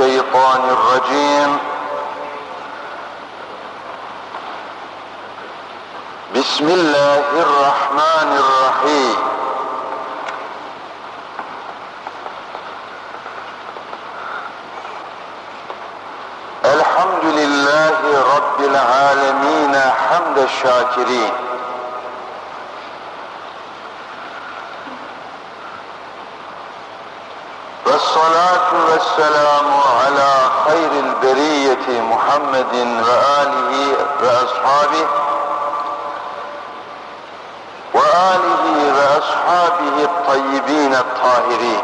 الشيطان الرجيم. بسم الله الرحمن الرحيم. الحمد لله رب العالمين حمد الشاكرين. محمد وآله وأصحابه وآله وأصحابه الطيبين الطاهرين.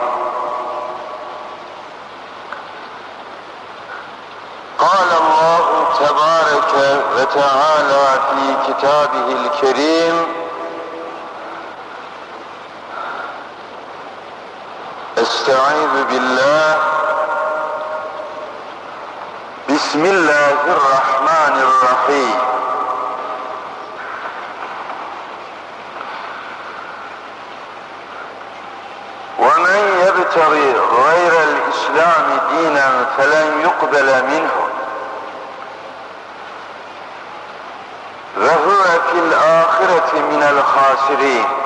قال الله تبارك وتعالى في كتابه الكريم استعيذ بالله بسم الله الرحمن الرحيم. ومن يبتغي غير الإسلام دينا فلن يقبل منه. وهو في الآخرة من الخاسرين.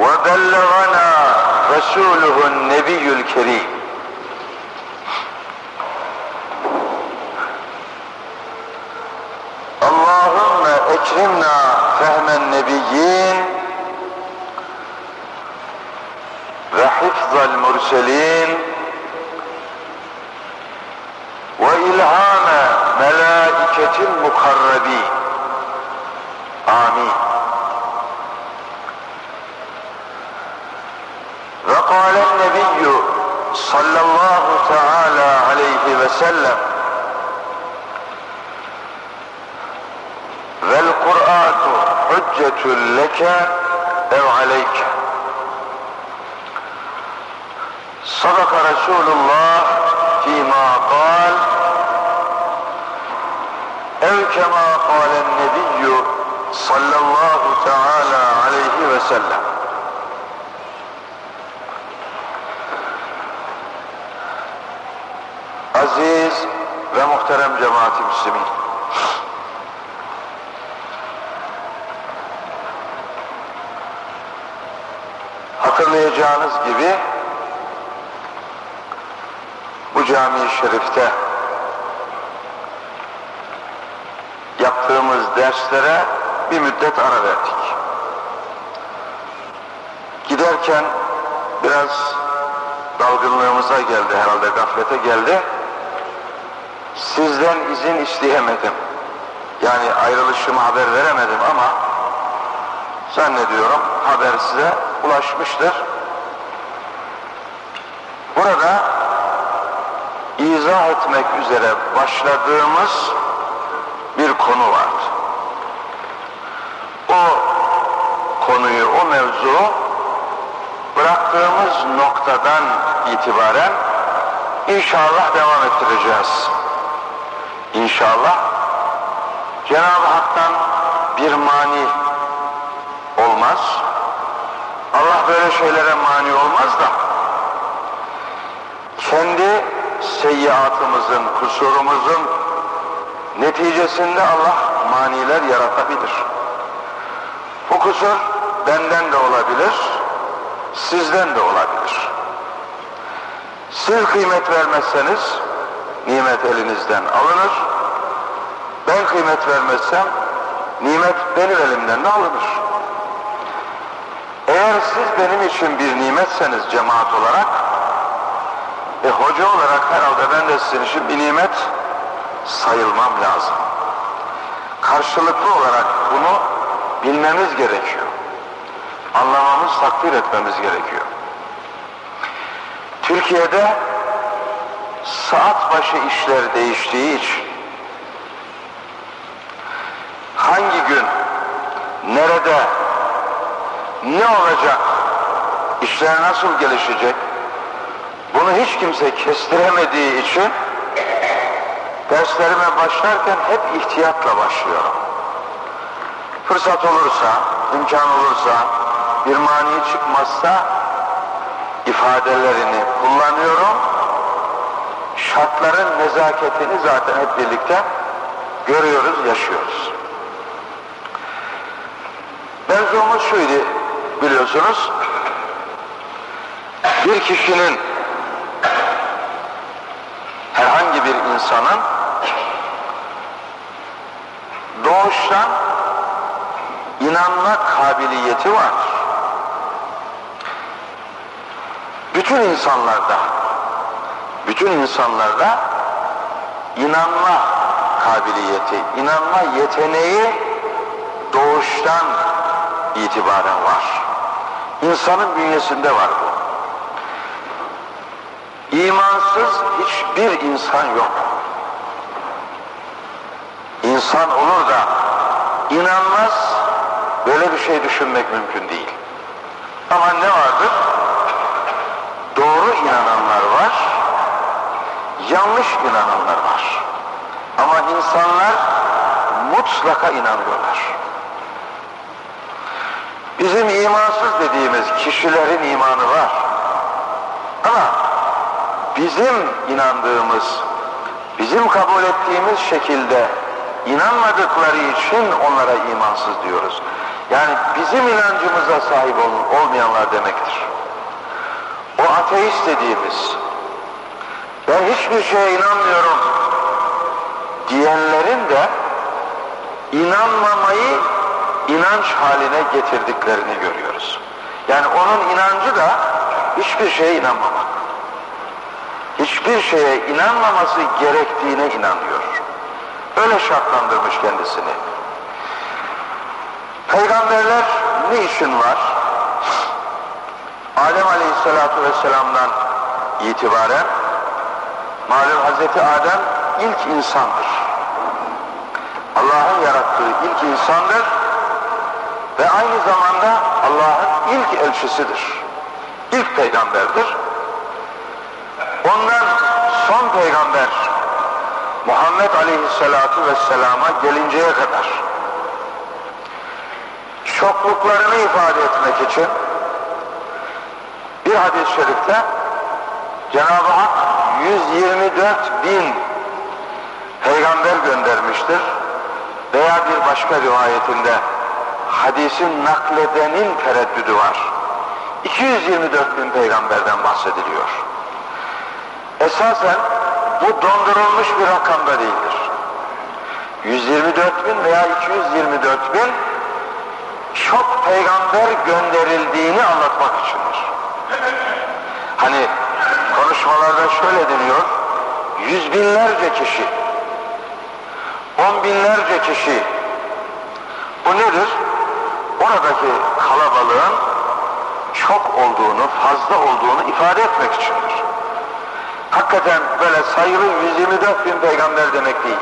وبلغنا رسوله النبي الكريم اللهم اكرمنا فهم النبيين وحفظ المرسلين وإلهام ملائكة المقربين آمين صلى الله تعالى عليه وسلم. والقرآن حجة لك أو عليك. صدق رسول الله فيما قال أو كما قال النبي صلى الله تعالى عليه وسلم. Cemaati müslümin. Hatırlayacağınız gibi bu cami-i şerifte yaptığımız derslere bir müddet ara verdik. Giderken biraz dalgınlığımıza geldi herhalde gaflete geldi. Sizden izin isteyemedim. Yani ayrılışımı haber veremedim ama zannediyorum haber size ulaşmıştır. Burada izah etmek üzere başladığımız bir konu var. O konuyu, o mevzu bıraktığımız noktadan itibaren inşallah devam ettireceğiz. İnşallah Cenab-ı Hak'tan bir mani olmaz. Allah böyle şeylere mani olmaz da kendi seyyiatımızın, kusurumuzun neticesinde Allah maniler yaratabilir. Bu kusur benden de olabilir, sizden de olabilir. Siz kıymet vermezseniz nimet elinizden alınır. Ben kıymet vermezsem nimet benim elimden de alınır. Eğer siz benim için bir nimetseniz cemaat olarak e hoca olarak herhalde ben de sizin için bir nimet sayılmam lazım. Karşılıklı olarak bunu bilmemiz gerekiyor. anlamamız, takdir etmemiz gerekiyor. Türkiye'de saat başı işler değiştiği için hangi gün, nerede, ne olacak, işler nasıl gelişecek, bunu hiç kimse kestiremediği için derslerime başlarken hep ihtiyatla başlıyorum. Fırsat olursa, imkan olursa, bir mani çıkmazsa ifadelerini kullanıyorum. Şartların nezaketini zaten hep birlikte görüyoruz, yaşıyoruz. Mevzumuz şuydu biliyorsunuz. Bir kişinin herhangi bir insanın doğuştan inanma kabiliyeti var. Bütün insanlarda bütün insanlarda inanma kabiliyeti, inanma yeteneği doğuştan itibaren var. İnsanın bünyesinde var bu. İmansız hiçbir insan yok. İnsan olur da inanmaz, böyle bir şey düşünmek mümkün değil. Ama ne vardır? Doğru inananlar yanlış inananlar var. Ama insanlar mutlaka inanıyorlar. Bizim imansız dediğimiz kişilerin imanı var. Ama bizim inandığımız, bizim kabul ettiğimiz şekilde inanmadıkları için onlara imansız diyoruz. Yani bizim inancımıza sahip olmayanlar demektir. O ateist dediğimiz, ben hiçbir şeye inanmıyorum diyenlerin de inanmamayı inanç haline getirdiklerini görüyoruz. Yani onun inancı da hiçbir şeye inanmamak. Hiçbir şeye inanmaması gerektiğine inanıyor. Öyle şartlandırmış kendisini. Peygamberler ne için var? Adem Aleyhisselatü Vesselam'dan itibaren malum Hazreti Adem ilk insandır. Allah'ın yarattığı ilk insandır ve aynı zamanda Allah'ın ilk elçisidir. İlk peygamberdir. Ondan son peygamber Muhammed Aleyhisselatu Vesselam'a gelinceye kadar çokluklarını ifade etmek için bir hadis-i şerifte Cenab-ı Hak 124 bin peygamber göndermiştir veya bir başka rivayetinde hadisin nakledenin tereddüdü var. 224 bin peygamberden bahsediliyor. Esasen bu dondurulmuş bir rakamda değildir. 124 bin veya 224 bin çok peygamber gönderildiğini anlatmak içindir. Hani konuşmalarda şöyle deniyor, yüz binlerce kişi, on binlerce kişi, bu nedir? Oradaki kalabalığın çok olduğunu, fazla olduğunu ifade etmek içindir. Hakikaten böyle sayılı 124 bin peygamber demek değil.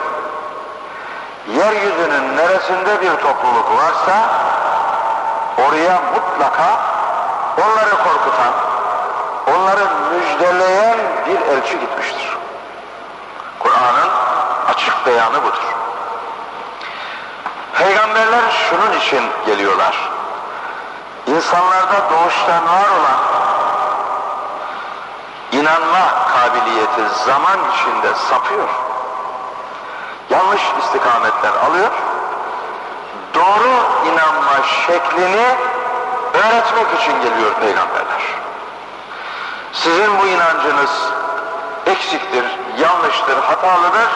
Yeryüzünün neresinde bir topluluk varsa oraya mutlaka onları korkutan, onları müjdeleyen bir elçi gitmiştir. Kur'an'ın açık beyanı budur. Peygamberler şunun için geliyorlar. İnsanlarda doğuştan var olan inanma kabiliyeti zaman içinde sapıyor. Yanlış istikametler alıyor. Doğru inanma şeklini öğretmek için geliyor peygamberler. Sizin bu inancınız eksiktir, yanlıştır, hatalıdır.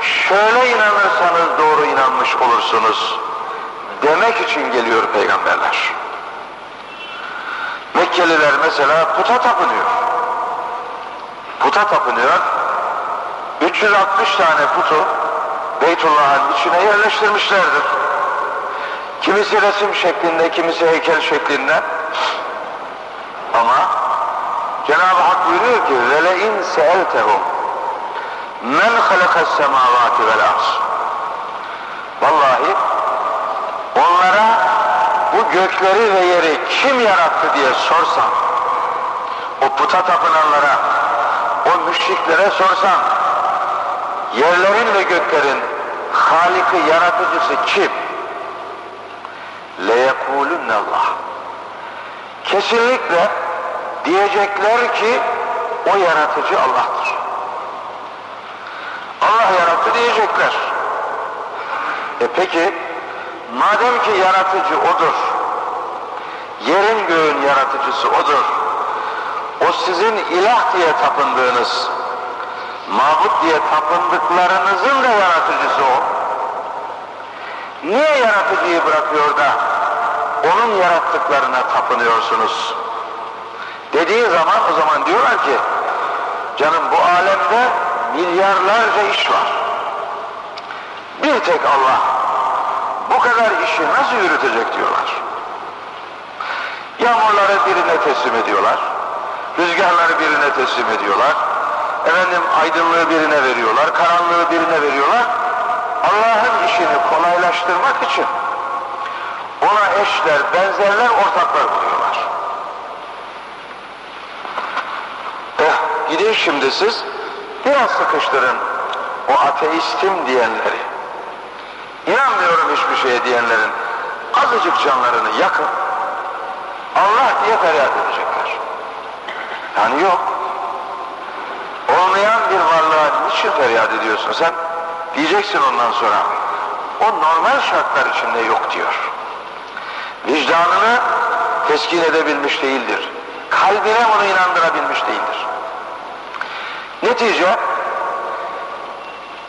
Şöyle inanırsanız doğru inanmış olursunuz demek için geliyor peygamberler. Mekkeliler mesela puta tapınıyor. Puta tapınıyor. 360 tane putu Beytullah'ın içine yerleştirmişlerdir. Kimisi resim şeklinde, kimisi heykel şeklinde. Ama Cenab-ı Hak buyuruyor ki وَلَاِنْ سَأَلْتَهُمْ مَنْ خَلَقَ السَّمَاوَاتِ وَالْاَرْضِ Vallahi onlara bu gökleri ve yeri kim yarattı diye sorsan, o puta tapınanlara, o müşriklere sorsan, yerlerin ve göklerin Halik'i, yaratıcısı kim? لَيَقُولُنَّ Allah. Kesinlikle diyecekler ki o yaratıcı Allah'tır. Allah yarattı diyecekler. E peki madem ki yaratıcı odur, yerin göğün yaratıcısı odur, o sizin ilah diye tapındığınız, mabut diye tapındıklarınızın da yaratıcısı o. Niye yaratıcıyı bırakıyor da onun yarattıklarına tapınıyorsunuz? Dediği zaman o zaman diyorlar ki canım bu alemde milyarlarca iş var. Bir tek Allah bu kadar işi nasıl yürütecek diyorlar. Yağmurları birine teslim ediyorlar. Rüzgarları birine teslim ediyorlar. Efendim aydınlığı birine veriyorlar. Karanlığı birine veriyorlar. Allah'ın işini kolaylaştırmak için ona eşler, benzerler, ortaklar buluyorlar. Gidin şimdi siz biraz sıkıştırın o ateistim diyenleri. İnanmıyorum hiçbir şeye diyenlerin azıcık canlarını yakın. Allah diye feryat edecekler. Yani yok. Olmayan bir varlığa niçin feryat ediyorsun sen? Diyeceksin ondan sonra. O normal şartlar içinde yok diyor. Vicdanını teskin edebilmiş değildir. Kalbine bunu inandırabilmiş değildir. Netice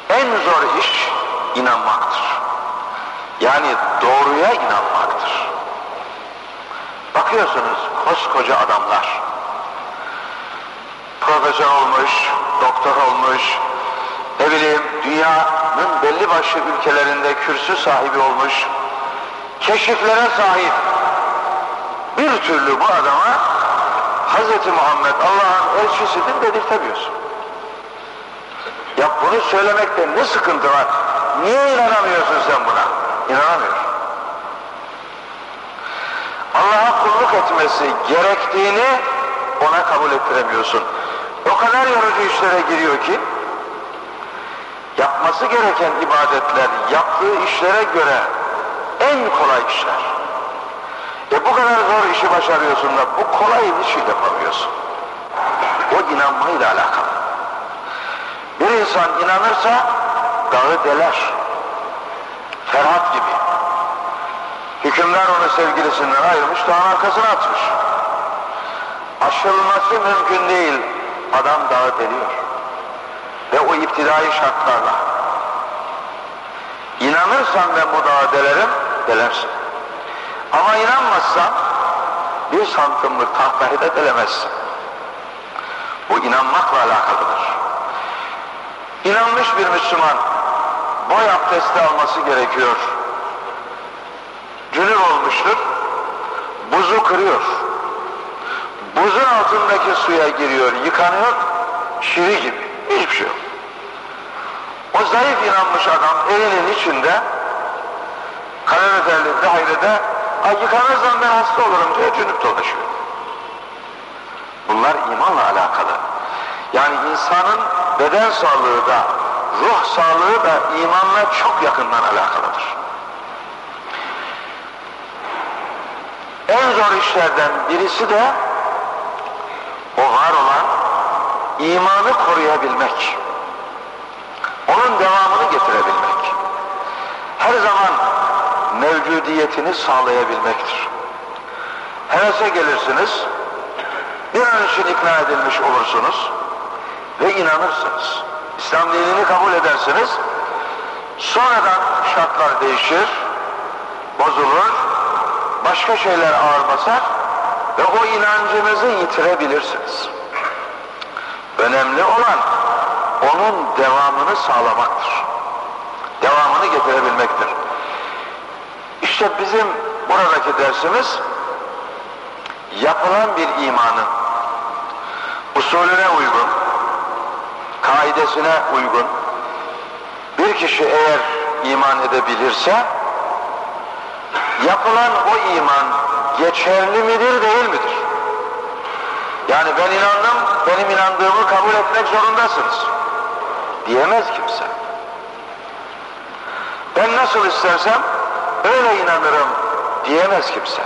en zor iş inanmaktır. Yani doğruya inanmaktır. Bakıyorsunuz koskoca adamlar profesör olmuş, doktor olmuş, ne bileyim dünyanın belli başlı ülkelerinde kürsü sahibi olmuş, keşiflere sahip bir türlü bu adama Hz. Muhammed Allah'ın elçisidir dedirtemiyorsun. Bunu söylemekte ne sıkıntı var? Niye inanamıyorsun sen buna? İnanamıyorsun. Allah'a kulluk etmesi gerektiğini ona kabul ettiremiyorsun. O kadar yorucu işlere giriyor ki yapması gereken ibadetler yaptığı işlere göre en kolay işler. E bu kadar zor işi başarıyorsun da bu kolay işi yapamıyorsun. O inanmayla alakalı. İnsan inanırsa dağı deler. Ferhat gibi. Hükümler onu sevgilisinden ayırmış, dağın arkasına atmış. Aşılması mümkün değil. Adam dağı deliyor. Ve o iptidai şartlarla. İnanırsan ben bu dağı delerim, delersin. Ama inanmazsan bir santimlik tahtayı da delemezsin. Bu inanmakla alakalıdır. İnanmış bir Müslüman boy abdesti alması gerekiyor. Cünüp olmuştur. Buzu kırıyor. Buzun altındaki suya giriyor, yıkanıyor, şiri gibi. Hiçbir şey yok. O zayıf inanmış adam evinin içinde kaloriferli dairede Ay yıkanırsam ben hasta olurum diye cünüp dolaşıyor. Bunlar imanla alakalı. Yani insanın beden sağlığı da, ruh sağlığı da imanla çok yakından alakalıdır. En zor işlerden birisi de o var olan imanı koruyabilmek. Onun devamını getirebilmek. Her zaman mevcudiyetini sağlayabilmektir. Hevese gelirsiniz, bir an için ikna edilmiş olursunuz ve inanırsınız. İslam dinini kabul edersiniz, sonradan şartlar değişir, bozulur, başka şeyler ağır basar ve o inancınızı yitirebilirsiniz. Önemli olan onun devamını sağlamaktır. Devamını getirebilmektir. İşte bizim buradaki dersimiz yapılan bir imanın usulüne uygun, kaidesine uygun bir kişi eğer iman edebilirse yapılan o iman geçerli midir değil midir? Yani ben inandım, benim inandığımı kabul etmek zorundasınız. Diyemez kimse. Ben nasıl istersem öyle inanırım diyemez kimse.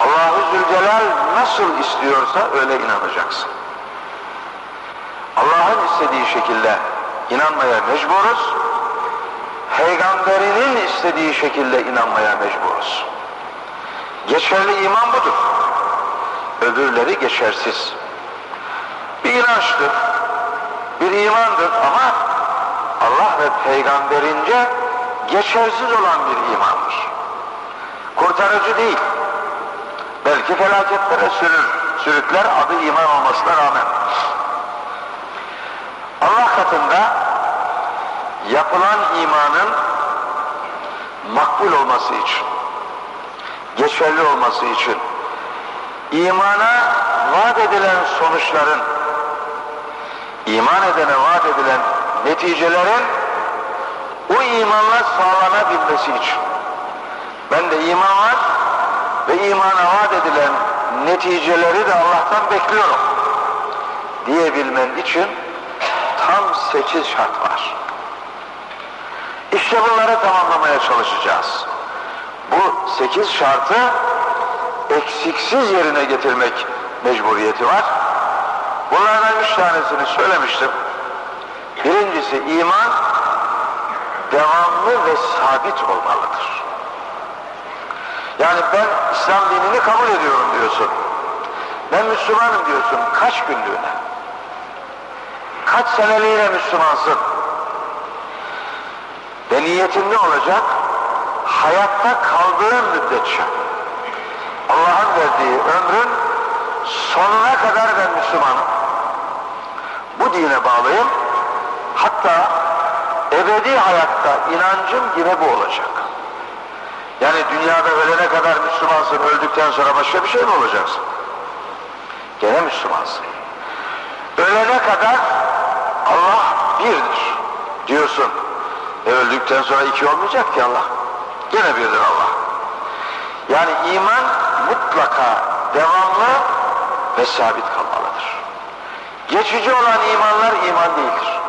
Allahu Zülcelal nasıl istiyorsa öyle inanacaksın. İstediği şekilde inanmaya mecburuz. Peygamberinin istediği şekilde inanmaya mecburuz. Geçerli iman budur. Öbürleri geçersiz. Bir inançtır, bir imandır ama Allah ve peygamberince geçersiz olan bir imandır. Kurtarıcı değil. Belki felaketlere sürür, sürükler adı iman olmasına rağmen. Katında yapılan imanın makbul olması için, geçerli olması için, imana vaat edilen sonuçların, iman edene vaat edilen neticelerin o imanla sağlanabilmesi için. Ben de iman var ve imana vaat edilen neticeleri de Allah'tan bekliyorum diyebilmen için tam sekiz şart var. İşte bunları tamamlamaya çalışacağız. Bu sekiz şartı eksiksiz yerine getirmek mecburiyeti var. Bunlardan üç tanesini söylemiştim. Birincisi iman devamlı ve sabit olmalıdır. Yani ben İslam dinini kabul ediyorum diyorsun. Ben Müslümanım diyorsun. Kaç günlüğüne? Kaç seneliğine Müslümansın? Ve niyetin ne olacak? Hayatta kaldığın müddetçe Allah'ın verdiği ömrün sonuna kadar ben Müslümanım. Bu dine bağlıyım. Hatta ebedi hayatta inancım yine bu olacak. Yani dünyada ölene kadar Müslümansın, öldükten sonra başka bir şey mi olacaksın? Gene Müslümansın. Ölene kadar Allah birdir diyorsun. E öldükten sonra iki olmayacak ki Allah. Gene birdir Allah. Yani iman mutlaka devamlı ve sabit kalmalıdır. Geçici olan imanlar iman değildir.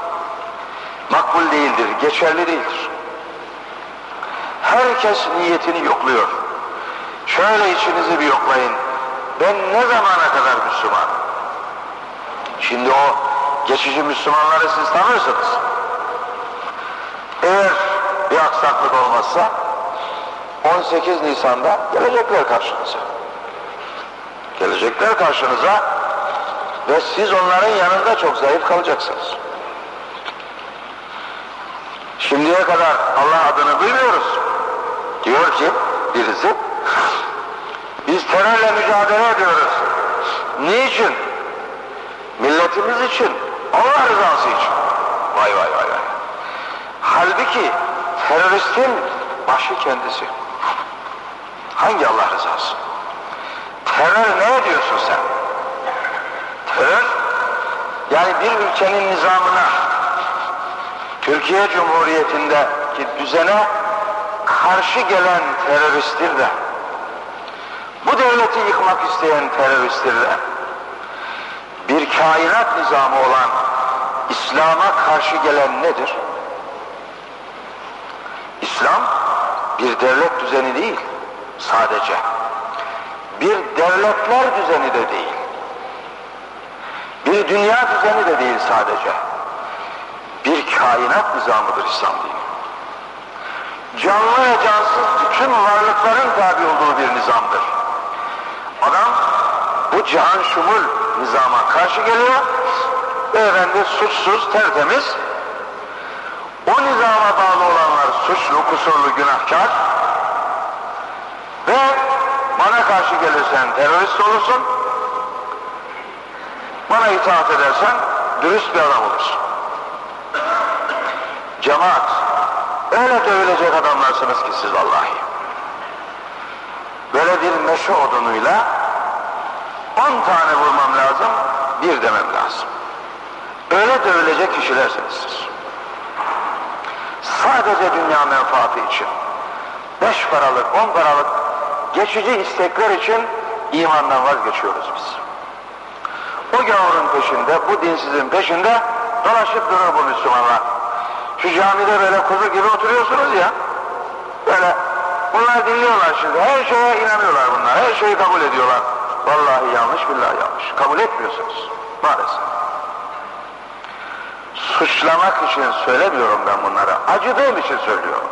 Makbul değildir, geçerli değildir. Herkes niyetini yokluyor. Şöyle içinizi bir yoklayın. Ben ne zamana kadar Müslüman? Şimdi o geçici Müslümanları siz tanırsınız. Eğer bir aksaklık olmazsa 18 Nisan'da gelecekler karşınıza. Gelecekler karşınıza ve siz onların yanında çok zayıf kalacaksınız. Şimdiye kadar Allah adını duymuyoruz. Diyor ki birisi biz terörle mücadele ediyoruz. Niçin? Milletimiz için, Allah rızası için. Vay vay vay vay. Halbuki teröristin başı kendisi. Hangi Allah rızası? Terör ne diyorsun sen? Terör, yani bir ülkenin nizamına, Türkiye Cumhuriyeti'ndeki düzene karşı gelen teröristtir de, bu devleti yıkmak isteyen teröristtir de, bir kainat nizamı olan İslam'a karşı gelen nedir? İslam bir devlet düzeni değil sadece. Bir devletler düzeni de değil. Bir dünya düzeni de değil sadece. Bir kainat nizamıdır İslam dini. Canlı ve cansız bütün varlıkların tabi olduğu bir nizamdır. Adam bu cihan şumul nizama karşı geliyor ve efendi suçsuz, tertemiz o nizama bağlı olanlar suçlu, kusurlu, günahkar ve bana karşı gelirsen terörist olursun bana itaat edersen dürüst bir adam olursun. Cemaat Öyle dövülecek adamlarsınız ki siz vallahi. Böyle bir meşe odunuyla on tane vurmam lazım, bir demem lazım. Öyle dövülecek kişilersiniz. Sadece dünya menfaati için, beş paralık, on paralık geçici istekler için imandan vazgeçiyoruz biz. O gavurun peşinde, bu dinsizin peşinde dolaşıp durur bu Müslümanlar. Şu camide böyle kuzu gibi oturuyorsunuz ya, böyle bunlar dinliyorlar şimdi, her şeye inanıyorlar bunlar, her şeyi kabul ediyorlar. Vallahi yanlış, billahi yanlış. Kabul etmiyorsunuz, maalesef. Suçlamak için söylemiyorum ben bunları, acıdığım için söylüyorum.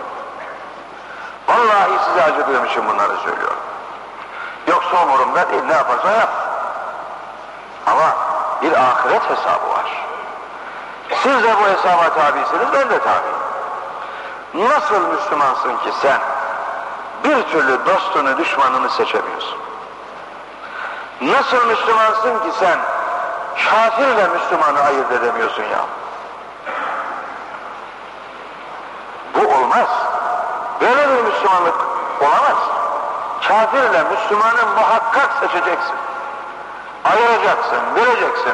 Vallahi size acıdığım için bunları söylüyorum. Yoksa umurumda değil, ne yaparsan yap. Ama bir ahiret hesabı var. Siz de bu hesaba tabisiniz, ben de tabi. Nasıl Müslümansın ki sen bir türlü dostunu, düşmanını seçemiyorsun? Nasıl Müslümansın ki sen kafirle Müslümanı ayırt edemiyorsun ya? Bu olmaz. Böyle bir Müslümanlık olamaz. Kafirle Müslümanı muhakkak seçeceksin. Ayıracaksın, bileceksin.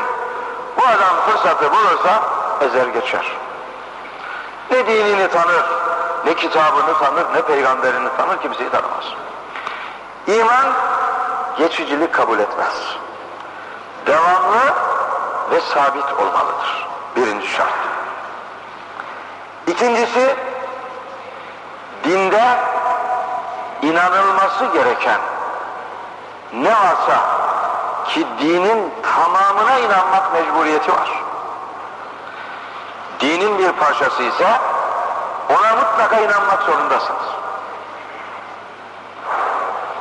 Bu adam fırsatı bulursa ezer geçer. Ne dinini tanır, ne kitabını tanır, ne peygamberini tanır, kimseyi tanımaz. İman geçicilik kabul etmez. Devamlı ve sabit olmalıdır. Birinci şart. İkincisi, dinde inanılması gereken ne varsa ki dinin tamamına inanmak mecburiyeti var. Dinin bir parçası ise ona mutlaka inanmak zorundasınız.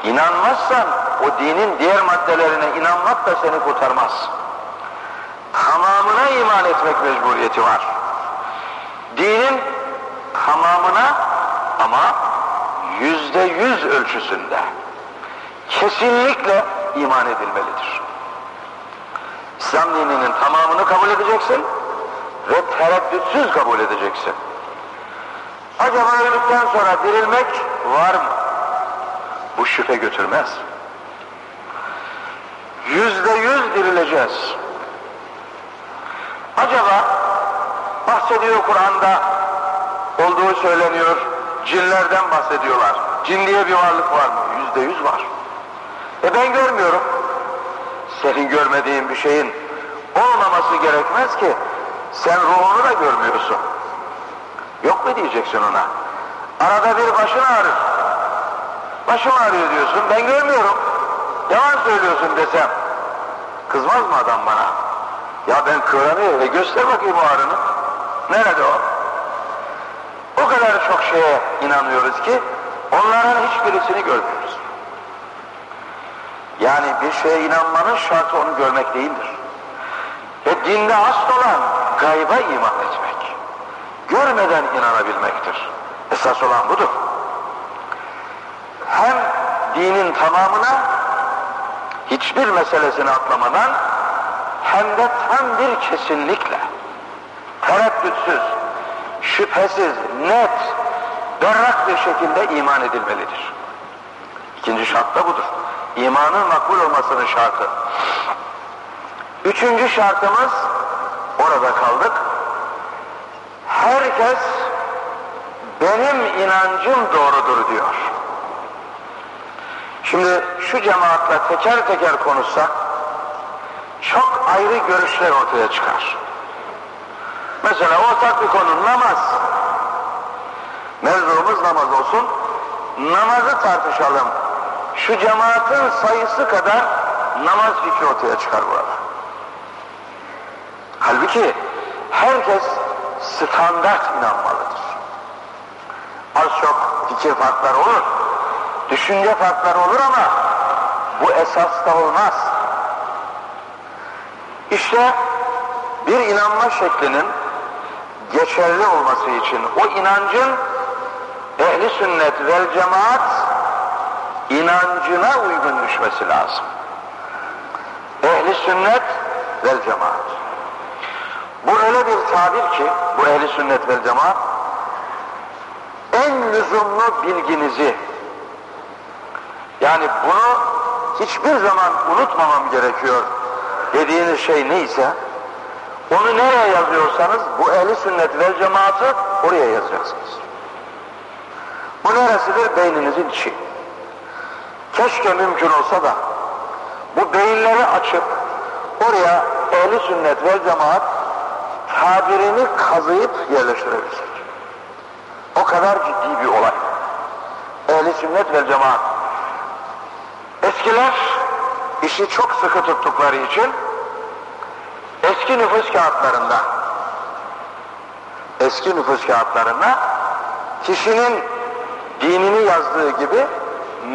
İnanmazsan o dinin diğer maddelerine inanmak da seni kurtarmaz. Tamamına iman etmek mecburiyeti var. Dinin tamamına ama yüzde yüz ölçüsünde kesinlikle iman edilmelidir. İslam dininin tamamını kabul edeceksin ve tereddütsüz kabul edeceksin. Acaba öldükten sonra dirilmek var mı? Bu şüphe götürmez. Yüzde yüz dirileceğiz. Acaba bahsediyor Kur'an'da olduğu söyleniyor, cinlerden bahsediyorlar. Cin diye bir varlık var mı? Yüzde yüz var. E ben görmüyorum. Senin görmediğin bir şeyin olmaması gerekmez ki sen ruhunu da görmüyorsun. Yok mu diyeceksin ona? Arada bir başın ağrır. Başım ağrıyor diyorsun, ben görmüyorum. Yalan söylüyorsun desem. Kızmaz mı adam bana? Ya ben kıvranıyorum, e göster bakayım o ağrını. Nerede o? Kadar çok şeye inanıyoruz ki onların hiçbirisini görmüyoruz. Yani bir şeye inanmanın şartı onu görmek değildir. Ve dinde asıl olan gayba iman etmek. Görmeden inanabilmektir. Esas olan budur. Hem dinin tamamına hiçbir meselesini atlamadan hem de tam bir kesinlikle tereddütsüz, şüphesiz, net, berrak bir şekilde iman edilmelidir. İkinci şart da budur. İmanın makbul olmasının şartı. Üçüncü şartımız, orada kaldık. Herkes benim inancım doğrudur diyor. Şimdi şu cemaatle teker teker konuşsak çok ayrı görüşler ortaya çıkar. Mesela ortak bir konu namaz. Mevzumuz namaz olsun. Namazı tartışalım. Şu cemaatin sayısı kadar namaz fikri ortaya çıkar burada. Halbuki herkes standart inanmalıdır. Az çok fikir farkları olur, düşünce farkları olur ama bu esas da olmaz. İşte bir inanma şeklinin geçerli olması için o inancın ehli sünnet vel cemaat inancına uygun düşmesi lazım. Ehli sünnet vel cemaat. Bu öyle bir tabir ki bu ehli sünnet vel cemaat lüzumlu bilginizi yani bunu hiçbir zaman unutmamam gerekiyor dediğiniz şey neyse onu nereye yazıyorsanız bu ehli sünnet vel cemaatı oraya yazacaksınız. Bu neresidir? Beyninizin içi. Keşke mümkün olsa da bu beyinleri açıp oraya ehli sünnet vel cemaat tabirini kazıyıp yerleştirebilsek. O kadar ciddi bir olay. Ehli sünnet vel cemaat. Eskiler işi çok sıkı tuttukları için eski nüfus kağıtlarında eski nüfus kağıtlarında kişinin dinini yazdığı gibi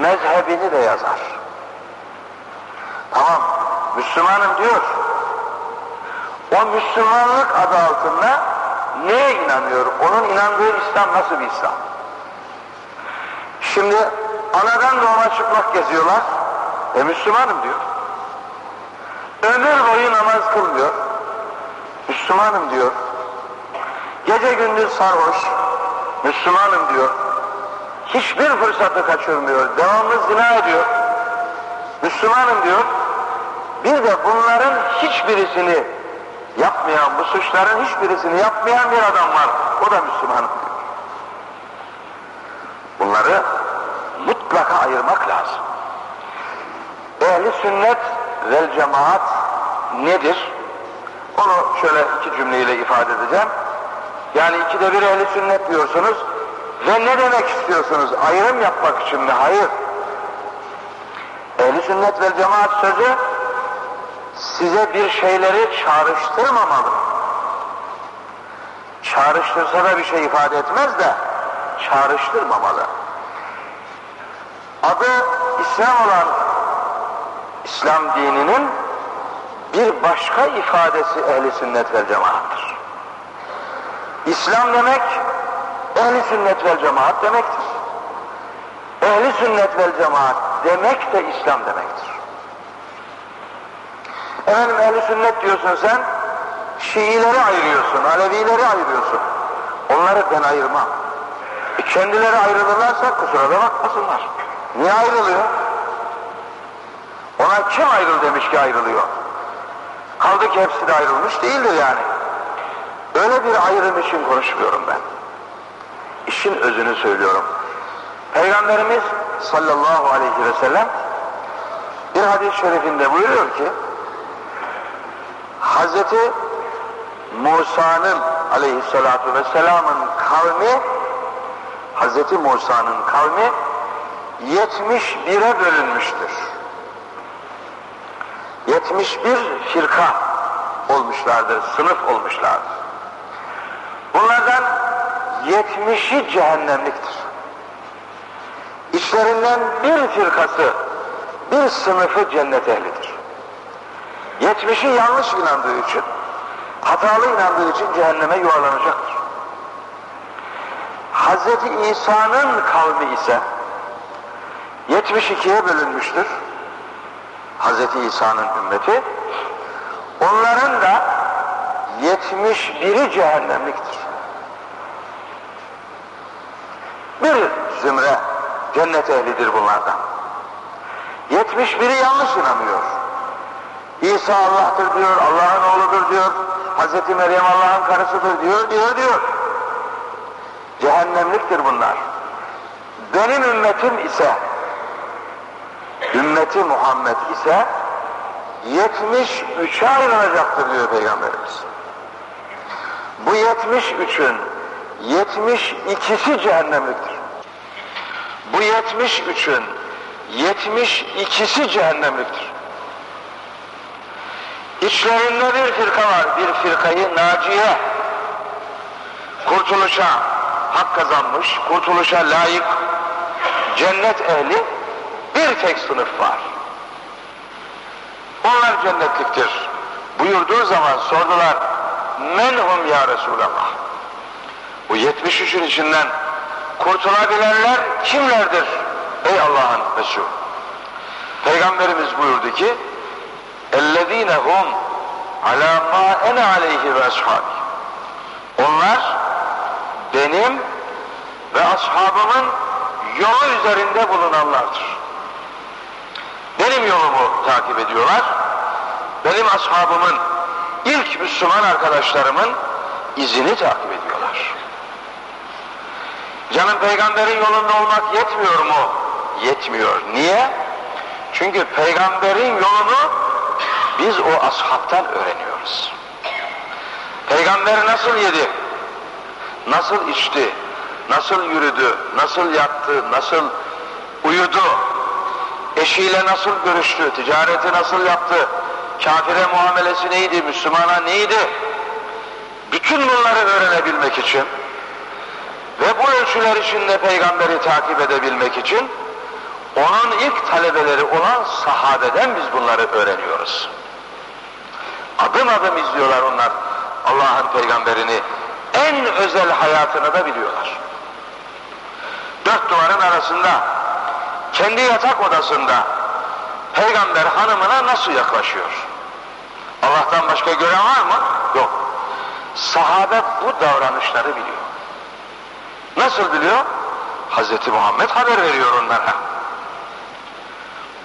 mezhebini de yazar. Tamam, Müslümanım diyor. O Müslümanlık adı altında neye inanıyor? Onun inandığı İslam nasıl bir İslam? Şimdi anadan doğma çıplak geziyorlar. E Müslümanım diyor. Ömür boyu namaz kılmıyor. Müslümanım diyor. Gece gündüz sarhoş. Müslümanım diyor. Hiçbir fırsatı kaçırmıyor. Devamlı zina ediyor. Müslümanım diyor. Bir de bunların hiçbirisini yapmayan, bu suçların hiçbirisini yapmayan bir adam var. O da Müslümanım diyor. Bunları mutlaka ayırmak lazım. Ehli sünnet vel cemaat nedir? Onu şöyle iki cümleyle ifade edeceğim. Yani ikide bir ehli sünnet diyorsunuz ve ne demek istiyorsunuz? Ayrım yapmak için mi? Hayır. Ehli sünnet vel cemaat sözü size bir şeyleri çağrıştırmamalı. Çağrıştırsa da bir şey ifade etmez de çağrıştırmamalı. Adı İslam olan İslam dininin bir başka ifadesi ehli sünnet vel cemaattır. İslam demek ehli sünnet vel cemaat demektir. Ehli sünnet vel cemaat demek de İslam demektir. Efendim ehli sünnet diyorsun sen, Şiileri ayırıyorsun, Alevileri ayırıyorsun. Onları ben ayırmam. E kendileri ayrılırlarsa kusura da bakmasınlar. Niye ayrılıyor? Ona kim ayrıl demiş ki ayrılıyor. Kaldı ki hepsi de ayrılmış değildir yani. Öyle bir ayrım için konuşmuyorum ben. İşin özünü söylüyorum. Peygamberimiz sallallahu aleyhi ve sellem bir hadis-i şerifinde buyuruyor ki Hazreti Musa'nın aleyhissalatu vesselamın kavmi Hazreti Musa'nın kavmi 71'e bölünmüştür. 71 firka olmuşlardır, sınıf olmuşlardır. Bunlardan 70'i cehennemliktir. İçlerinden bir firkası, bir sınıfı cennet ehlidir. 70'i yanlış inandığı için, hatalı inandığı için cehenneme yuvarlanacaktır. Hz. İsa'nın kavmi ise 72'ye bölünmüştür. Hz. İsa'nın ümmeti. Onların da 71'i cehennemliktir. Bir zümre cennet ehlidir bunlardan. 71'i yanlış inanıyor. İsa Allah'tır diyor, Allah'ın oğludur diyor, Hz. Meryem Allah'ın karısıdır diyor, diyor, diyor. Cehennemliktir bunlar. Benim ümmetim ise, ümmeti Muhammed ise 73'e ayrılacaktır diyor Peygamberimiz. Bu 73'ün 72'si cehennemliktir. Bu 73'ün 72'si cehennemliktir. İçlerinde bir firka var, bir firkayı naciye, kurtuluşa hak kazanmış, kurtuluşa layık, cennet ehli bir tek sınıf var. Onlar cennetliktir. Buyurduğu zaman sordular, menhum ya Resulallah. Bu 73'ün içinden kurtulabilenler kimlerdir? Ey Allah'ın Resulü. Peygamberimiz buyurdu ki, اَلَّذ۪ينَ هُمْ عَلَى مَا اَنَ عَلَيْهِ وَاَصْحَابِ Onlar benim ve ashabımın yolu üzerinde bulunanlardır. Benim yolumu takip ediyorlar. Benim ashabımın, ilk Müslüman arkadaşlarımın izini takip ediyorlar. Canım peygamberin yolunda olmak yetmiyor mu? Yetmiyor. Niye? Çünkü peygamberin yolunu biz o ashabtan öğreniyoruz. Peygamber nasıl yedi? Nasıl içti? Nasıl yürüdü? Nasıl yattı? Nasıl uyudu? Eşiyle nasıl görüştü? Ticareti nasıl yaptı? Kafire muamelesi neydi? Müslümana neydi? Bütün bunları öğrenebilmek için ve bu ölçüler içinde peygamberi takip edebilmek için onun ilk talebeleri olan sahabeden biz bunları öğreniyoruz. Adım adım izliyorlar onlar Allah'ın peygamberini. En özel hayatını da biliyorlar. Dört duvarın arasında, kendi yatak odasında peygamber hanımına nasıl yaklaşıyor? Allah'tan başka gören var mı? Yok. Sahabe bu davranışları biliyor. Nasıl biliyor? Hazreti Muhammed haber veriyor onlara.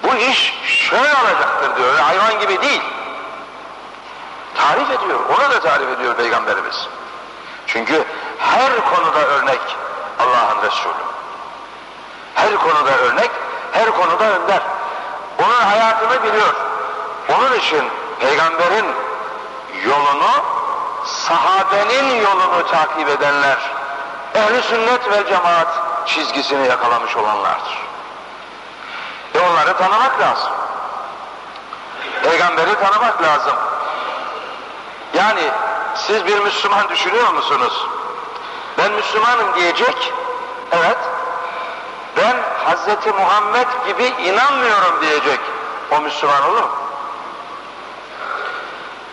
Bu iş şöyle olacaktır diyor. Öyle hayvan gibi değil. Tarif ediyor. Onu da tarif ediyor Peygamberimiz. Çünkü her konuda örnek Allah'ın Resulü. Her konuda örnek, her konuda önder. Onun hayatını biliyor. Onun için peygamberin yolunu, sahabenin yolunu takip edenler, ehli sünnet ve cemaat çizgisini yakalamış olanlardır. E onları tanımak lazım. Peygamberi tanımak lazım. Yani siz bir Müslüman düşünüyor musunuz? Ben Müslümanım diyecek. Evet. Ben Hazreti Muhammed gibi inanmıyorum diyecek. O Müslüman olur?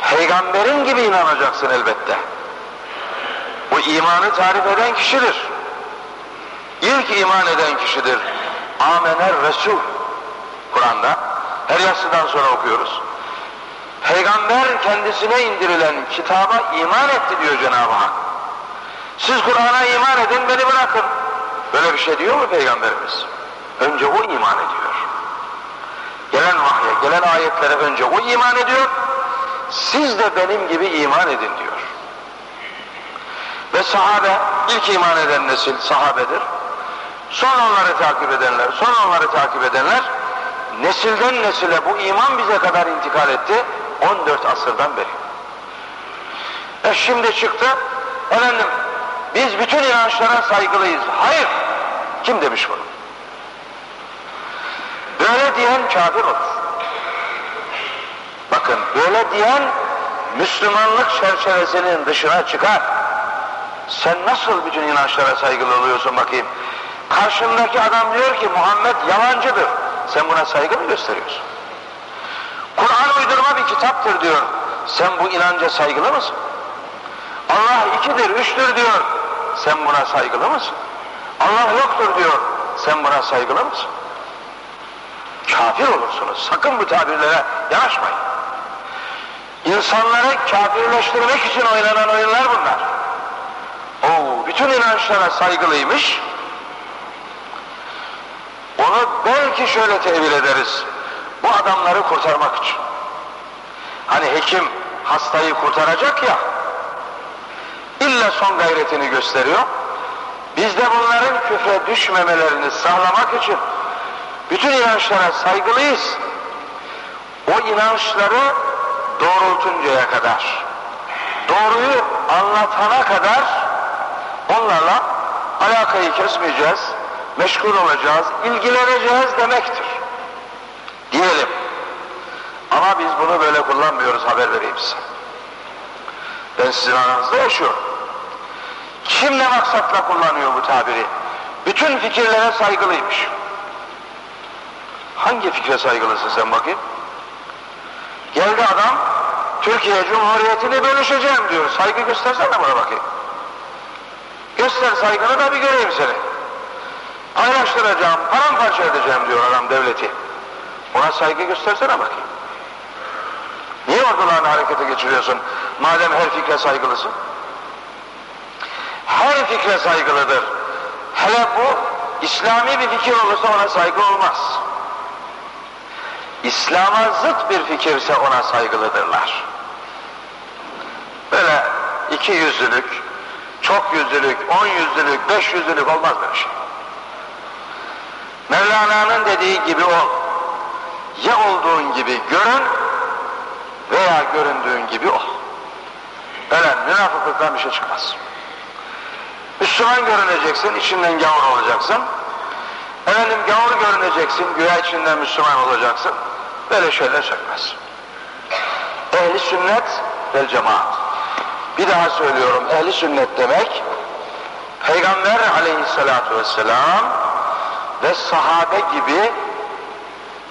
Peygamberin gibi inanacaksın elbette. Bu imanı tarif eden kişidir. İlk iman eden kişidir. Amener Resul. Kur'an'da her yatsıdan sonra okuyoruz. Peygamber kendisine indirilen kitaba iman etti diyor Cenab-ı Hak. Siz Kur'an'a iman edin beni bırakın. Böyle bir şey diyor mu Peygamberimiz? Önce o iman ediyor. Gelen vahye, gelen ayetlere önce o iman ediyor. Siz de benim gibi iman edin diyor. Ve sahabe, ilk iman eden nesil sahabedir. Son onları takip edenler, son onları takip edenler nesilden nesile bu iman bize kadar intikal etti 14 asırdan beri. E şimdi çıktı efendim biz bütün inançlara saygılıyız. Hayır. Kim demiş bunu? Böyle diyen kafir olur. Bakın böyle diyen Müslümanlık çerçevesinin dışına çıkar. Sen nasıl bütün inançlara saygılı oluyorsun bakayım? Karşındaki adam diyor ki Muhammed yalancıdır. Sen buna saygı mı gösteriyorsun? Kur'an uydurma bir kitaptır diyor. Sen bu inanca saygılı mısın? Allah ikidir, üçtür diyor. Sen buna saygılı mısın? Allah yoktur diyor. Sen buna saygılı mısın? Kafir olursunuz. Sakın bu tabirlere yanaşmayın. İnsanları kafirleştirmek için oynanan oyunlar bunlar. Oo, bütün inançlara saygılıymış. Onu belki şöyle tevil ederiz. Bu adamları kurtarmak için. Hani hekim hastayı kurtaracak ya, illa son gayretini gösteriyor. Biz de bunların küfre düşmemelerini sağlamak için bütün inançlara saygılıyız. O inançları doğrultuncaya kadar, doğruyu anlatana kadar onlarla alakayı kesmeyeceğiz, meşgul olacağız, ilgileneceğiz demektir. Diyelim. Ama biz bunu böyle kullanmıyoruz haber vereyim size. Ben sizin aranızda yaşıyorum. Kim ne maksatla kullanıyor bu tabiri? Bütün fikirlere saygılıymış. Hangi fikre saygılısın sen bakayım? Geldi adam, Türkiye Cumhuriyeti'ni bölüşeceğim diyor. Saygı göstersene bana bakayım. Göster saygını da bir göreyim seni. Paylaştıracağım, paramparça edeceğim diyor adam devleti. Ona saygı göstersene bakayım. Niye ordularını harekete geçiriyorsun? Madem her fikre saygılısın. Her fikre saygılıdır. Hele bu İslami bir fikir olursa ona saygı olmaz. İslam'a zıt bir fikirse ona saygılıdırlar. Böyle iki yüzlülük, çok yüzlülük, on yüzlülük, beş yüzlülük olmaz böyle şey. Mevlana'nın dediği gibi ol. Ya olduğun gibi görün veya göründüğün gibi ol. Öyle münafıklıktan bir şey çıkmaz. Müslüman görüneceksin, içinden gavur olacaksın. Efendim gavur görüneceksin, güya içinden Müslüman olacaksın. Böyle şeyler sökmez. Ehli sünnet vel cemaat. Bir daha söylüyorum, ehli sünnet demek, Peygamber aleyhissalatu vesselam ve sahabe gibi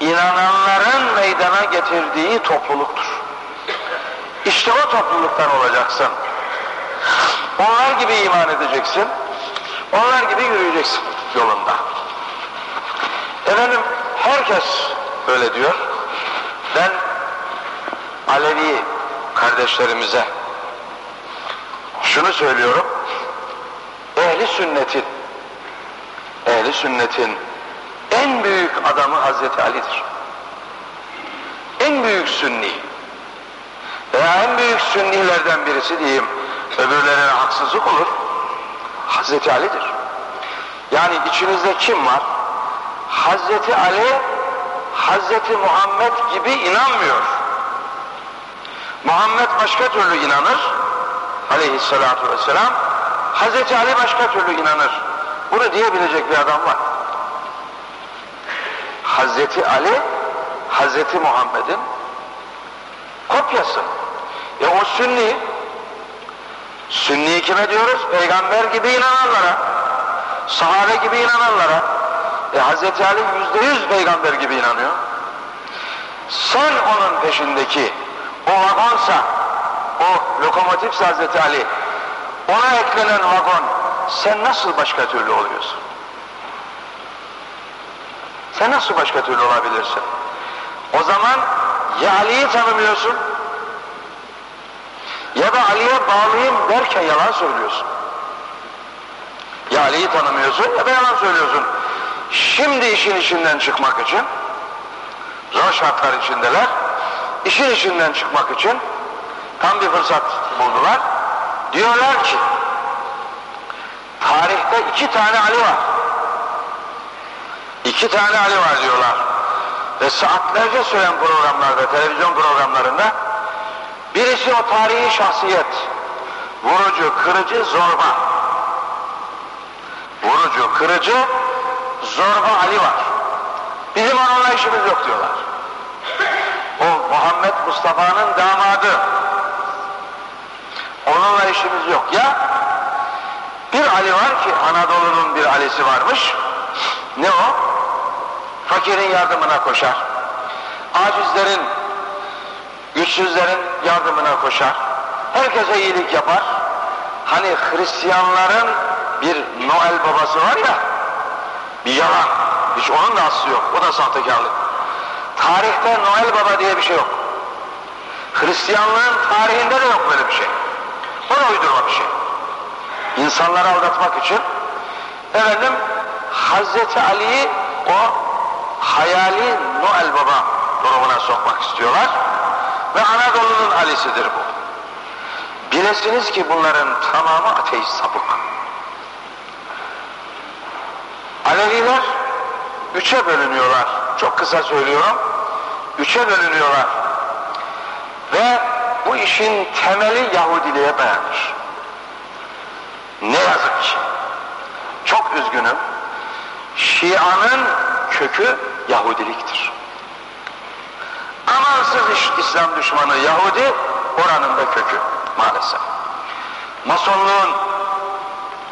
inananların meydana getirdiği topluluktur. İşte o topluluktan olacaksın. Onlar gibi iman edeceksin. Onlar gibi yürüyeceksin yolunda. Efendim herkes öyle diyor. Ben Alevi kardeşlerimize şunu söylüyorum. Ehli sünnetin ehli sünnetin en büyük adamı Hazreti Ali'dir. En büyük sünni veya en büyük sünnilerden birisi diyeyim öbürlerine haksızlık olur. Hazreti Ali'dir. Yani içinizde kim var? Hazreti Ali Hazreti Muhammed gibi inanmıyor. Muhammed başka türlü inanır aleyhissalatu vesselam. Hazreti Ali başka türlü inanır. Bunu diyebilecek bir adam var. Hazreti Ali Hazreti Muhammed'in kopyası. E o sünni Sünni kime diyoruz? Peygamber gibi inananlara, sahabe gibi inananlara. E Hz. Ali yüzde yüz peygamber gibi inanıyor. Sen onun peşindeki o vagonsa, o lokomotifse Hz. Ali, ona eklenen vagon, sen nasıl başka türlü oluyorsun? Sen nasıl başka türlü olabilirsin? O zaman ya Ali'yi tanımıyorsun, ya da Ali'ye bağlıyım derken yalan söylüyorsun. Ya Ali'yi tanımıyorsun ya da yalan söylüyorsun. Şimdi işin içinden çıkmak için zor şartlar içindeler. İşin içinden çıkmak için tam bir fırsat buldular. Diyorlar ki tarihte iki tane Ali var. İki tane Ali var diyorlar. Ve saatlerce süren programlarda, televizyon programlarında Birisi o tarihi şahsiyet, vurucu, kırıcı, zorba. Vurucu, kırıcı, zorba Ali var. Bizim onunla işimiz yok diyorlar. O Muhammed Mustafa'nın damadı. Onunla işimiz yok. Ya bir Ali var ki Anadolu'nun bir Ali'si varmış. Ne o? Fakirin yardımına koşar. Acizlerin güçsüzlerin yardımına koşar, herkese iyilik yapar. Hani Hristiyanların bir Noel babası var ya, bir yalan, hiç onun da aslı yok, o da sahtekarlık. Tarihte Noel baba diye bir şey yok. Hristiyanlığın tarihinde de yok böyle bir şey. O da uydurma bir şey. İnsanları aldatmak için efendim Hazreti Ali'yi o hayali Noel baba durumuna sokmak istiyorlar. Ve Anadolu'nun Ali'sidir bu. Bilesiniz ki bunların tamamı ateist sapık. Aleviler üçe bölünüyorlar. Çok kısa söylüyorum. Üçe bölünüyorlar. Ve bu işin temeli Yahudiliğe dayanır. Ne yazık ki. Çok üzgünüm. Şia'nın kökü Yahudiliktir. Amansız İslam düşmanı Yahudi oranın da kökü maalesef. Masonluğun,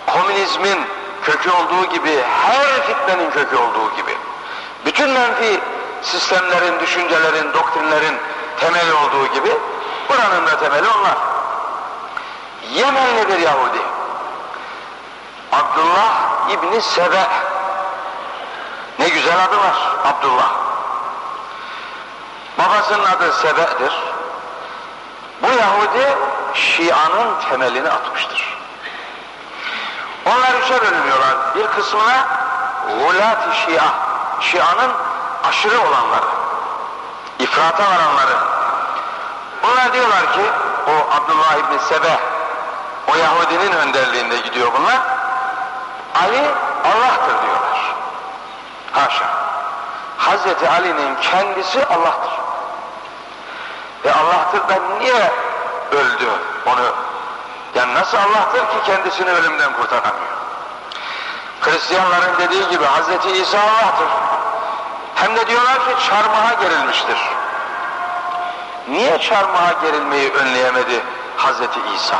komünizmin kökü olduğu gibi, her fitnenin kökü olduğu gibi, bütün menfi sistemlerin, düşüncelerin, doktrinlerin temeli olduğu gibi, buranın da temeli onlar. Yemenli bir Yahudi, Abdullah İbni Sebe, ne güzel adı var Abdullah. Babasının adı Sebe'dir. Bu Yahudi Şia'nın temelini atmıştır. Onlar üçe bölünüyorlar. Bir kısmına gulat-ı şia, şianın aşırı olanları, ifrata varanları. Bunlar diyorlar ki, o Abdullah İbni Sebe, o Yahudinin önderliğinde gidiyor bunlar. Ali Allah'tır diyorlar. Haşa. Hazreti Ali'nin kendisi Allah'tır. Ve Allah'tır da niye öldü onu? Yani nasıl Allah'tır ki kendisini ölümden kurtaramıyor? Hristiyanların dediği gibi Hazreti İsa Allah'tır. Hem de diyorlar ki çarmıha gerilmiştir. Niye çarmıha gerilmeyi önleyemedi Hazreti İsa?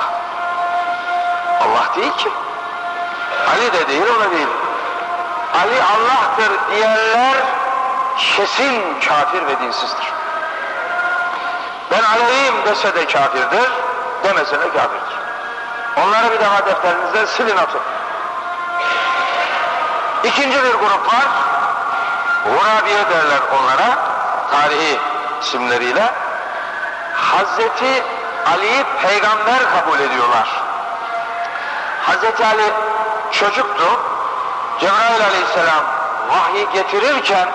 Allah değil ki. Ali de değil, o da değil. Ali Allah'tır diyenler kesin kafir ve dinsizdir. Ben Aleviyim dese de kafirdir, demese de kafirdir. Onları bir daha defterinizden silin atın. İkinci bir grup var, Hurabiye derler onlara, tarihi isimleriyle. Hazreti Ali'yi peygamber kabul ediyorlar. Hazreti Ali çocuktu. Cebrail aleyhisselam vahyi getirirken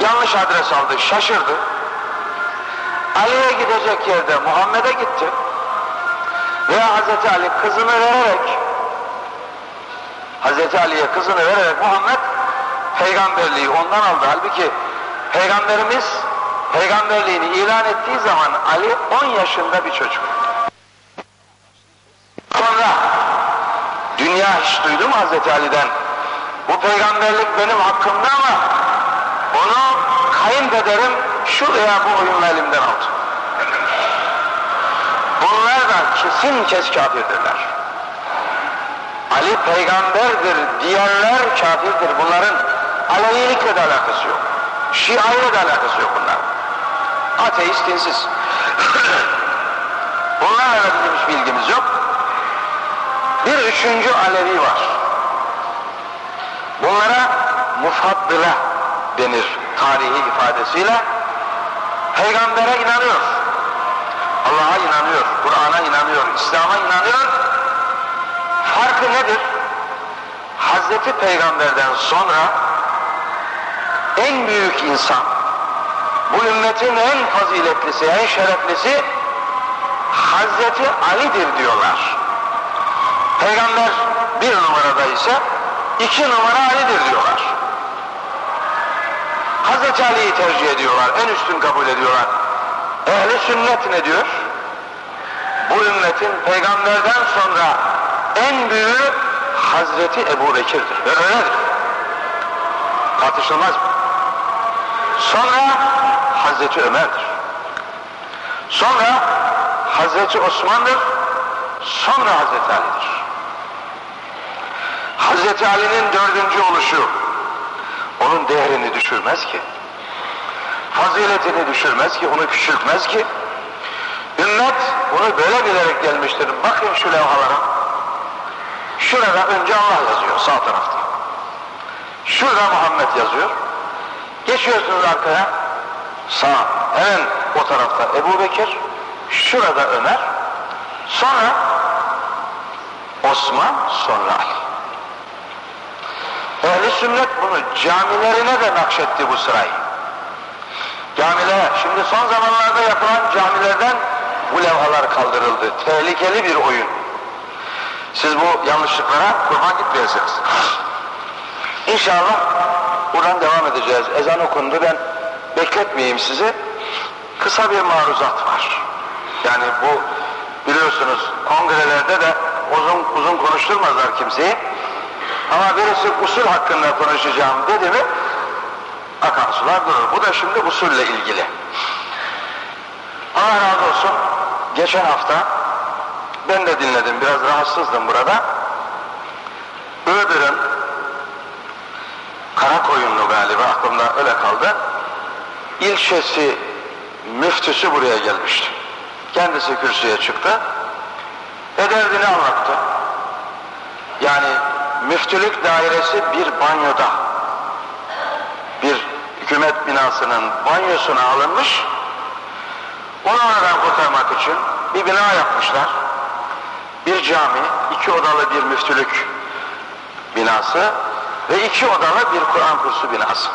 yanlış adres aldı, şaşırdı. Ali'ye gidecek yerde Muhammed'e gitti. Veya Hazreti Ali kızını vererek Hazreti Ali'ye kızını vererek Muhammed peygamberliği ondan aldı. Halbuki peygamberimiz peygamberliğini ilan ettiği zaman Ali 10 yaşında bir çocuk. Sonra dünya hiç duydu mu Hazreti Ali'den? Bu peygamberlik benim hakkımda ama onu kayınpederim şu veya bu oyunla elimden aldı. Bunlar da kesin kes kafirdirler. Ali peygamberdir diyenler kafirdir. Bunların Alevilikle de alakası yok. Şiayla da alakası yok bunlar. Ateist, dinsiz. Bunlarla da bizim hiç bilgimiz yok. Bir üçüncü Alevi var. Bunlara mufaddıla denir tarihi ifadesiyle. Peygambere inanıyor. Allah'a inanıyor, Kur'an'a inanıyor, İslam'a inanıyor. Farkı nedir? Hazreti Peygamber'den sonra en büyük insan, bu ümmetin en faziletlisi, en şereflisi Hazreti Ali'dir diyorlar. Peygamber bir numarada ise iki numara Ali'dir diyorlar. Ali'yi tercih ediyorlar, en üstün kabul ediyorlar. Ehli sünnet ne diyor? Bu ümmetin peygamberden sonra en büyüğü Hazreti Ebu Bekir'dir ve öyledir. Tartışılmaz mı? Sonra Hazreti Ömer'dir. Sonra Hazreti Osman'dır. Sonra Hazreti Ali'dir. Hazreti Ali'nin dördüncü oluşu onun değerini düşürmez ki. Faziletini düşürmez ki, onu küçültmez ki. Ümmet bunu böyle bilerek gelmiştir. Bakın şu levhalara. Şurada önce Allah yazıyor sağ tarafta. Şurada Muhammed yazıyor. Geçiyorsunuz arkaya. Sağ. Hemen o tarafta Ebu Bekir. Şurada Ömer. Sonra Osman, sonra Ali. Ehli sünnet bunu camilerine de nakşetti bu sırayı. Camiler, şimdi son zamanlarda yapılan camilerden bu levhalar kaldırıldı. Tehlikeli bir oyun. Siz bu yanlışlıklara kurban gitmeyesiniz. İnşallah buradan devam edeceğiz. Ezan okundu ben bekletmeyeyim sizi. Kısa bir maruzat var. Yani bu biliyorsunuz kongrelerde de uzun uzun konuşturmazlar kimseyi. Ama birisi usul hakkında konuşacağım dedi mi akan sular durur. Bu da şimdi usulle ilgili. Allah razı olsun. Geçen hafta ben de dinledim. Biraz rahatsızdım burada. Iğdır'ın Karakoyunlu galiba aklımda öyle kaldı. İlçesi müftüsü buraya gelmişti. Kendisi kürsüye çıktı ve derdini anlattı. Yani müftülük dairesi bir banyoda bir hükümet binasının banyosuna alınmış onu oradan kurtarmak için bir bina yapmışlar. Bir cami, iki odalı bir müftülük binası ve iki odalı bir Kur'an kursu binası.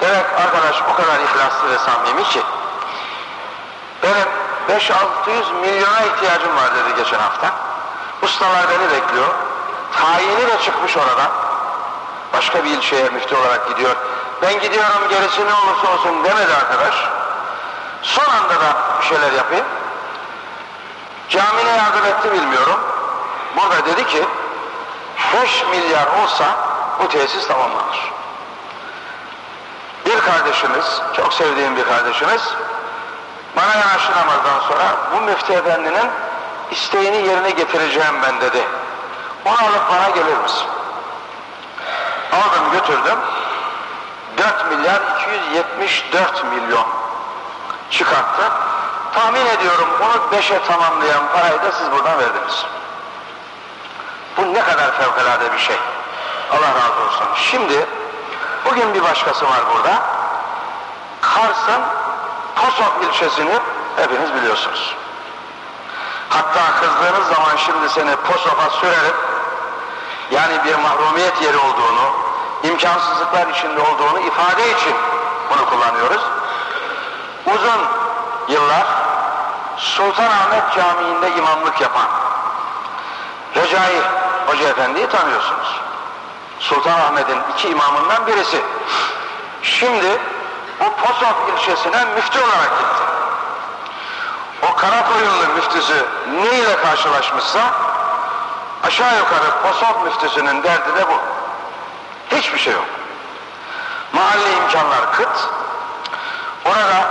Demek arkadaş o kadar ihlaslı ve samimi ki benim 5-600 milyona ihtiyacım var dedi geçen hafta. Ustalar beni bekliyor. Tayini de çıkmış oradan. Başka bir ilçeye müftü olarak gidiyor. Ben gidiyorum gerisi ne olursa olsun demedi arkadaş. Son anda da bir şeyler yapayım. Camine yardım etti bilmiyorum. Burada dedi ki 5 milyar olsa bu tesis tamamlanır. Bir kardeşimiz, çok sevdiğim bir kardeşimiz bana yanaştı namazdan sonra bu müftü efendinin isteğini yerine getireceğim ben dedi. Onu alıp bana gelir misin? Aldım götürdüm. 4 milyar 274 milyon çıkarttı. Tahmin ediyorum onu 5'e tamamlayan parayı da siz buradan verdiniz. Bu ne kadar fevkalade bir şey. Allah razı olsun. Şimdi bugün bir başkası var burada. Kars'ın Posok ilçesini hepiniz biliyorsunuz. Hatta kızdığınız zaman şimdi seni Posok'a sürerim. Yani bir mahrumiyet yeri olduğunu, imkansızlıklar içinde olduğunu ifade için bunu kullanıyoruz. Uzun yıllar Sultanahmet Camii'nde imamlık yapan Recai Hoca Efendi'yi tanıyorsunuz. Sultanahmet'in iki imamından birisi. Şimdi bu Posok ilçesine müftü olarak gitti. O Karakoyunlu müftüsü ne ile karşılaşmışsa aşağı yukarı Posok müftüsünün derdi de bu. Hiçbir şey yok. Mahalle imkanlar kıt. Orada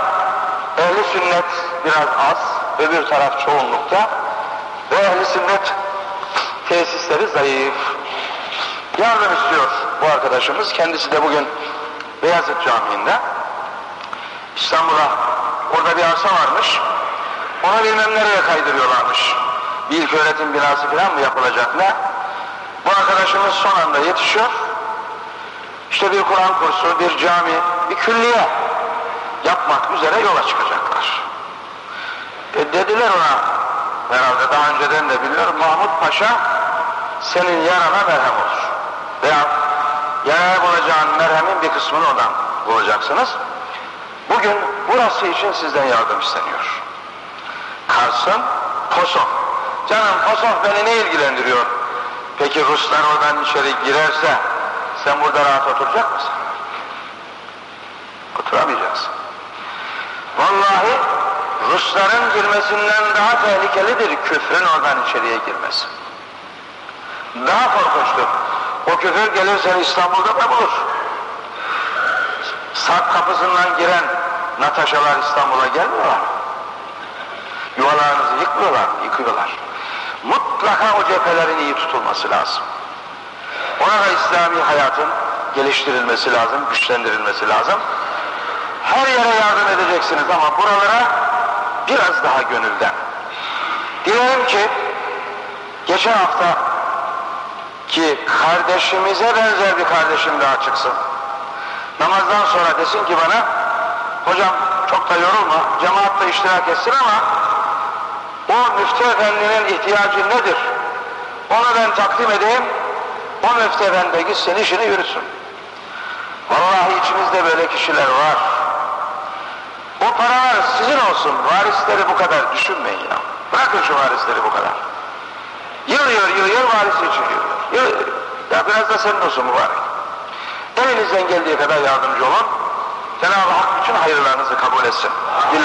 ehli sünnet biraz az, öbür taraf çoğunlukta ve ehli sünnet tesisleri zayıf. Yardım istiyor bu arkadaşımız. Kendisi de bugün Beyazıt Camii'nde. İstanbul'a orada bir arsa varmış. Onu bilmem nereye kaydırıyorlarmış. Bir ilk öğretim binası falan mı yapılacak ne? Bu arkadaşımız son anda yetişiyor. İşte bir Kur'an kursu, bir cami, bir külliye yapmak üzere yola çıkacaklar. E dediler ona, herhalde daha önceden de biliyorum, Mahmut Paşa senin yarana merhem olur. Veya yaraya bulacağın merhemin bir kısmını oradan bulacaksınız. Bugün burası için sizden yardım isteniyor. Kars'ın Posok. Canım Posok beni ne ilgilendiriyor? Peki Ruslar oradan içeri girerse sen burada rahat oturacak mısın? Oturamayacaksın. Vallahi Rusların girmesinden daha tehlikelidir küfrün oradan içeriye girmesi. Daha korkunçtur. O küfür gelir seni İstanbul'da da bulur. Sarp kapısından giren Nataşalar İstanbul'a gelmiyorlar. Yuvalarınızı yıkmıyorlar, yıkıyorlar. Mutlaka o cephelerin iyi tutulması lazım. Orada İslami hayatın geliştirilmesi lazım, güçlendirilmesi lazım. Her yere yardım edeceksiniz ama buralara biraz daha gönülden. Dilerim ki geçen hafta ki kardeşimize benzer bir kardeşim daha çıksın. Namazdan sonra desin ki bana hocam çok da yorulma cemaatle iştirak etsin ama o müftü efendinin ihtiyacı nedir? Onu ben takdim edeyim o müftü efendi gitsin işini yürüsün. Vallahi içimizde böyle kişiler var. O paralar sizin olsun. Varisleri bu kadar düşünmeyin ya. Bırakın şu varisleri bu kadar. Yığıyor, yığıyor, varisi için yığıyor. yığıyor. Ya biraz da senin olsun mübarek. Elinizden geldiği kadar yardımcı olun. Cenab-ı Hak bütün hayırlarınızı kabul etsin. Billah.